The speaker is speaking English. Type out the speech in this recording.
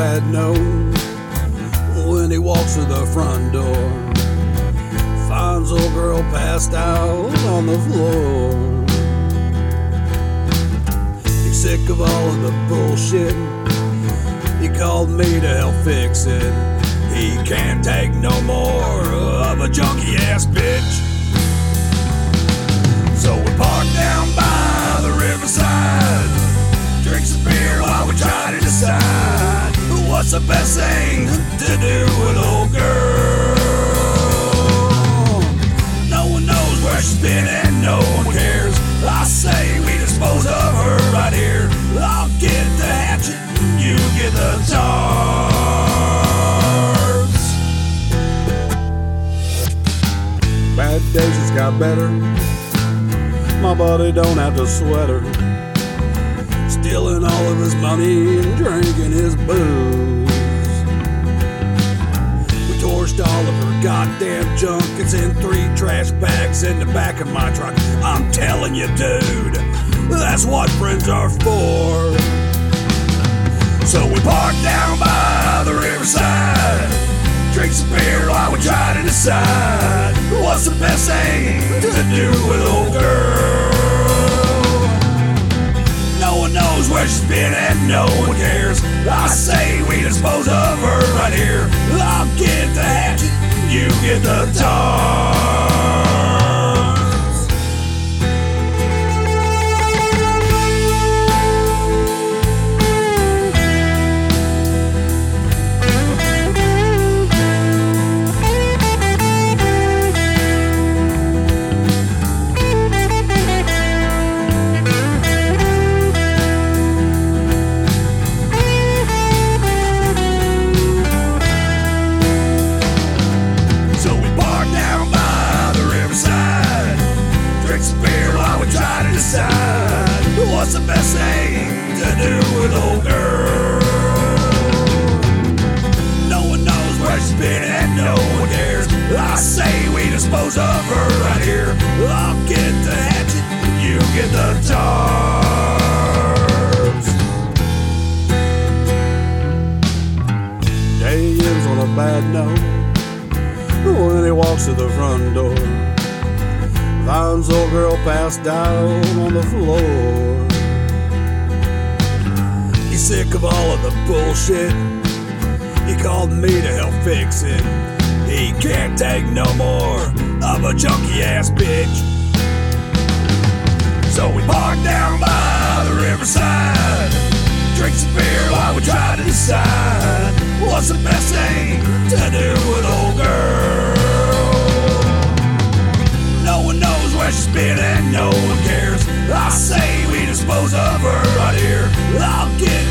bad note when he walks to the front door. Finds old girl passed out on the floor. He's sick of all of the bullshit. He called me to help fix it. He can't take no more of a junky best thing to do with old girl. No one knows where she's been and no one cares. I say we dispose of her right here. I'll get the hatchet, and you get the tars. Bad days just got better. My buddy don't have to sweat her. Stealing all of his money and drinking his booze. All of her goddamn junk. It's in three trash bags in the back of my truck. I'm telling you, dude, that's what friends are for. So we parked down by the riverside, drink some beer while we try to decide what's the best thing to do with what's the best thing to do with old girl. No one knows where she's been and no one cares. I say we dispose of her right here. I'll get the hatchet, you get the tars. Day ends on a bad note when he walks to the front door. Finds old girl passed out on the floor sick of all of the bullshit. He called me to help fix it. He can't take no more of a junky ass bitch. So we parked down by the riverside. Drink some beer while we try to decide what's the best thing to do with old girl. No one knows where she's been and no one cares. I say we dispose of her right here. I'll get